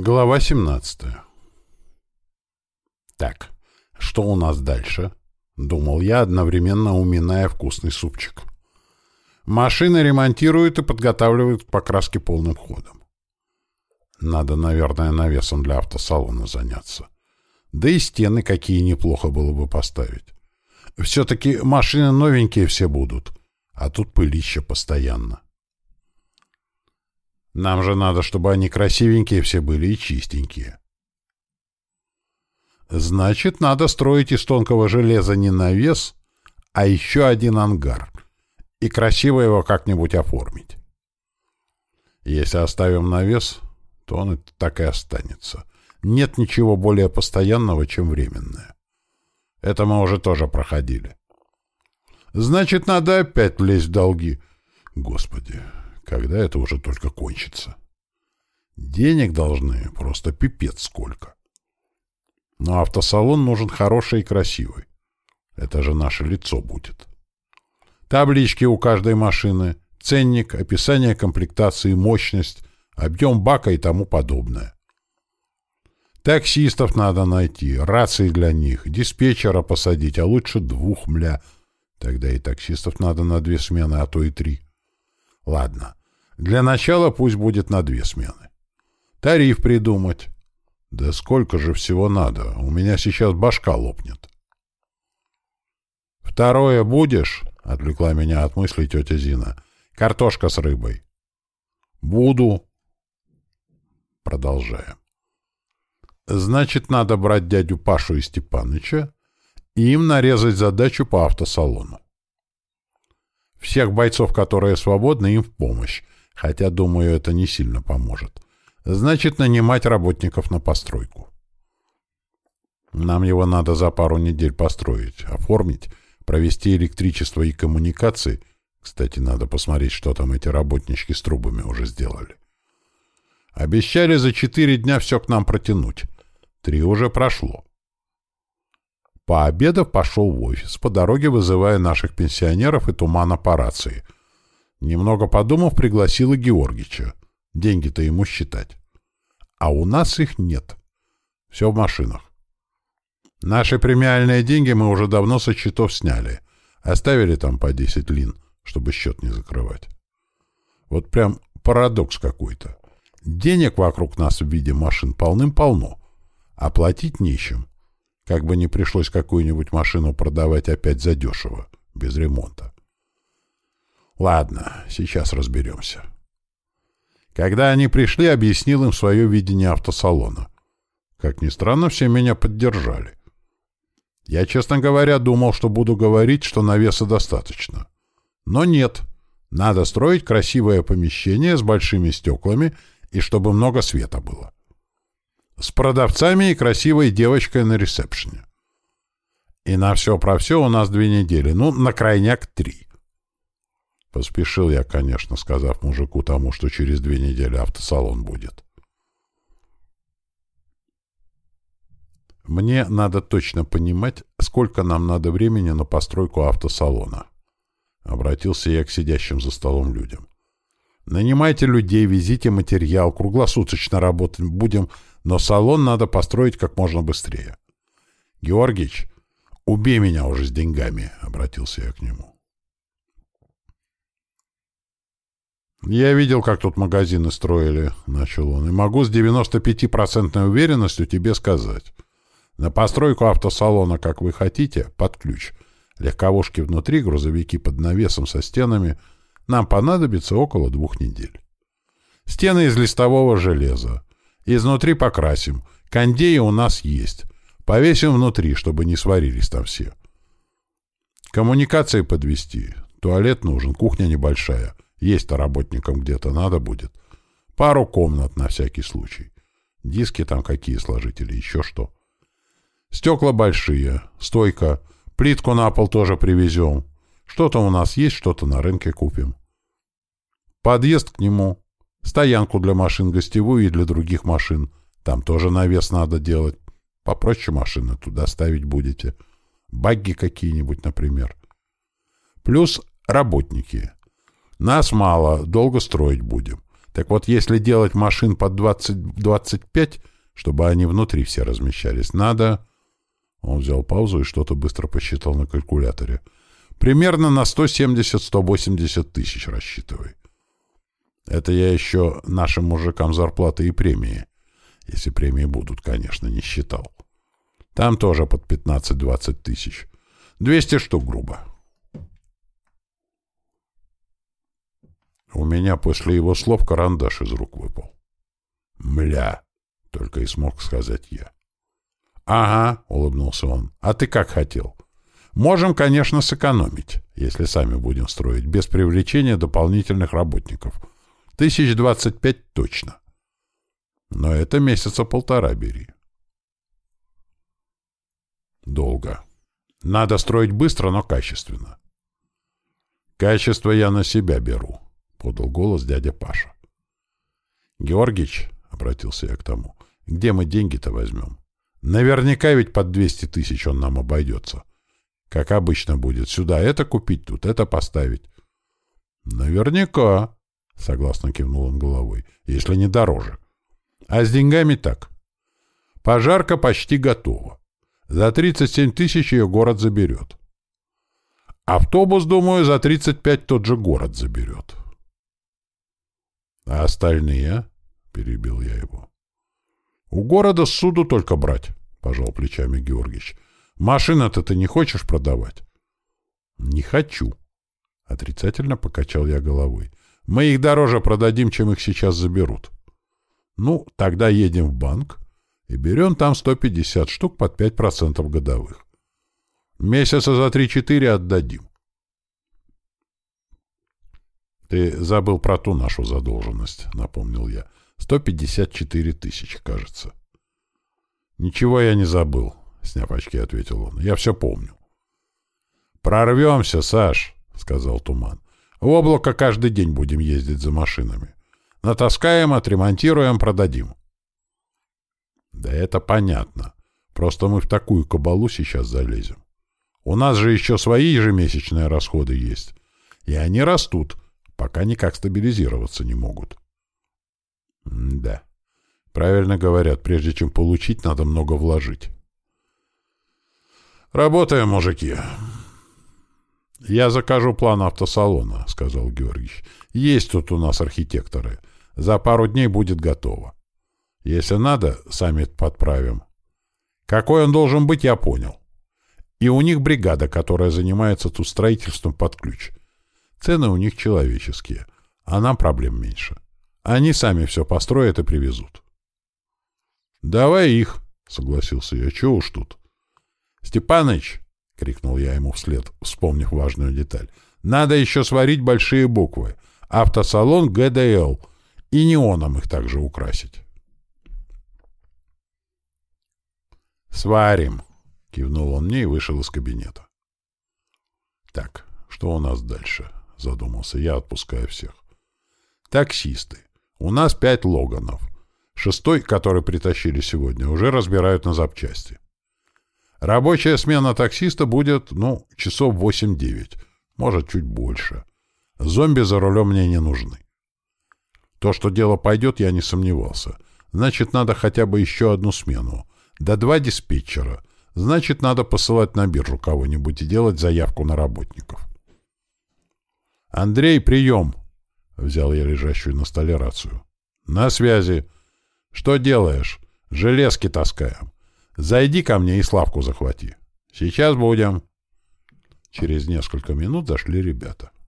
Глава 17 Так, что у нас дальше? Думал я, одновременно уминая вкусный супчик. Машины ремонтируют и подготавливают к покраске полным ходом. Надо, наверное, навесом для автосалона заняться. Да и стены какие неплохо было бы поставить. Все-таки машины новенькие все будут, а тут пылище постоянно. Нам же надо, чтобы они красивенькие все были и чистенькие. Значит, надо строить из тонкого железа не навес, а еще один ангар. И красиво его как-нибудь оформить. Если оставим навес, то он так и останется. Нет ничего более постоянного, чем временное. Это мы уже тоже проходили. Значит, надо опять влезть в долги. Господи, когда это уже только кончится? Денег должны просто пипец сколько. Но автосалон нужен хороший и красивый. Это же наше лицо будет. Таблички у каждой машины, ценник, описание комплектации, мощность, объем бака и тому подобное. Таксистов надо найти, рации для них, диспетчера посадить, а лучше двух, мля. Тогда и таксистов надо на две смены, а то и три. Ладно, для начала пусть будет на две смены. Тариф придумать. Да сколько же всего надо? У меня сейчас башка лопнет. Второе будешь? Отвлекла меня от мыслей тетя Зина. Картошка с рыбой. Буду. Продолжаем. Значит, надо брать дядю Пашу и Степаныча и им нарезать задачу по автосалону. Всех бойцов, которые свободны, им в помощь, хотя, думаю, это не сильно поможет. Значит, нанимать работников на постройку. Нам его надо за пару недель построить, оформить, провести электричество и коммуникации. Кстати, надо посмотреть, что там эти работнички с трубами уже сделали. Обещали за четыре дня все к нам протянуть. Три уже прошло. Пообедав, пошел в офис, по дороге вызывая наших пенсионеров и тумана по рации — Немного подумав, пригласила Георгича. Деньги-то ему считать. А у нас их нет. Все в машинах. Наши премиальные деньги мы уже давно со счетов сняли. Оставили там по 10 лин, чтобы счет не закрывать. Вот прям парадокс какой-то. Денег вокруг нас в виде машин полным-полно. А платить нечем. Как бы не пришлось какую-нибудь машину продавать опять задешево, без ремонта. Ладно, сейчас разберемся. Когда они пришли, объяснил им свое видение автосалона. Как ни странно, все меня поддержали. Я, честно говоря, думал, что буду говорить, что навеса достаточно. Но нет. Надо строить красивое помещение с большими стеклами и чтобы много света было. С продавцами и красивой девочкой на ресепшене. И на все про все у нас две недели, ну, на крайняк три. Поспешил я, конечно, сказав мужику тому, что через две недели автосалон будет. Мне надо точно понимать, сколько нам надо времени на постройку автосалона. Обратился я к сидящим за столом людям. Нанимайте людей, везите материал, круглосуточно работать будем, но салон надо построить как можно быстрее. Георгич, убей меня уже с деньгами, обратился я к нему. «Я видел, как тут магазины строили», — начал он, — «и могу с 95% уверенностью тебе сказать. На постройку автосалона, как вы хотите, под ключ. Легковушки внутри, грузовики под навесом со стенами. Нам понадобится около двух недель. Стены из листового железа. Изнутри покрасим. Кондеи у нас есть. Повесим внутри, чтобы не сварились там все. Коммуникации подвести. Туалет нужен, кухня небольшая». Есть-то работникам где-то надо будет. Пару комнат на всякий случай. Диски там какие сложить или еще что. Стекла большие, стойка, плитку на пол тоже привезем. Что-то у нас есть, что-то на рынке купим. Подъезд к нему. Стоянку для машин гостевую и для других машин. Там тоже навес надо делать. Попроще машины туда ставить будете. Багги какие-нибудь, например. Плюс работники. Нас мало, долго строить будем. Так вот, если делать машин под 20-25, чтобы они внутри все размещались, надо... Он взял паузу и что-то быстро посчитал на калькуляторе. Примерно на 170-180 тысяч рассчитывай. Это я еще нашим мужикам зарплаты и премии. Если премии будут, конечно, не считал. Там тоже под 15-20 тысяч. 200 штук грубо. У меня после его слов карандаш из рук выпал. «Мля!» — только и смог сказать я. «Ага», — улыбнулся он. «А ты как хотел?» «Можем, конечно, сэкономить, если сами будем строить, без привлечения дополнительных работников. Тысяч двадцать пять точно. Но это месяца полтора бери». «Долго. Надо строить быстро, но качественно». «Качество я на себя беру», — подал голос дядя Паша. «Георгич», — обратился я к тому, — «где мы деньги-то возьмем? Наверняка ведь под 200 тысяч он нам обойдется. Как обычно будет. Сюда это купить, тут это поставить». «Наверняка», — согласно кивнул он головой, — «если не дороже. А с деньгами так. Пожарка почти готова. За 37 тысяч ее город заберет. Автобус, думаю, за 35 тот же город заберет. А остальные? — перебил я его. — У города суду только брать, — пожал плечами Георгиевич. — Машина-то ты не хочешь продавать? — Не хочу. Отрицательно покачал я головой. — Мы их дороже продадим, чем их сейчас заберут. — Ну, тогда едем в банк и берем там 150 штук под 5% годовых. Месяца за 3-4 отдадим. «Ты забыл про ту нашу задолженность», — напомнил я. «Сто пятьдесят четыре тысячи, кажется». «Ничего я не забыл», — сняв очки, ответил он. «Я все помню». «Прорвемся, Саш», — сказал Туман. «В облако каждый день будем ездить за машинами. Натаскаем, отремонтируем, продадим». «Да это понятно. Просто мы в такую кабалу сейчас залезем. У нас же еще свои ежемесячные расходы есть. И они растут» пока никак стабилизироваться не могут. М да. Правильно говорят, прежде чем получить, надо много вложить. Работаем, мужики. Я закажу план автосалона, сказал Георгиевич. Есть тут у нас архитекторы. За пару дней будет готово. Если надо, сами подправим. Какой он должен быть, я понял. И у них бригада, которая занимается тут строительством под ключ. Цены у них человеческие, а нам проблем меньше. Они сами все построят и привезут. — Давай их, — согласился я. — Чего уж тут? — Степаныч, — крикнул я ему вслед, вспомнив важную деталь, — надо еще сварить большие буквы. Автосалон ГДЛ. И неоном их также украсить. «Сварим!» — кивнул он мне и вышел из кабинета. «Так, что у нас дальше?» — задумался я, отпуская всех. «Таксисты. У нас пять Логанов. Шестой, который притащили сегодня, уже разбирают на запчасти. Рабочая смена таксиста будет, ну, часов восемь-девять, может, чуть больше. Зомби за рулем мне не нужны. То, что дело пойдет, я не сомневался. Значит, надо хотя бы еще одну смену. Да два диспетчера. Значит, надо посылать на биржу кого-нибудь и делать заявку на работников. «Андрей, прием!» — взял я лежащую на столе рацию. «На связи. Что делаешь? Железки таскаем. Зайди ко мне и Славку захвати. Сейчас будем». Через несколько минут зашли ребята.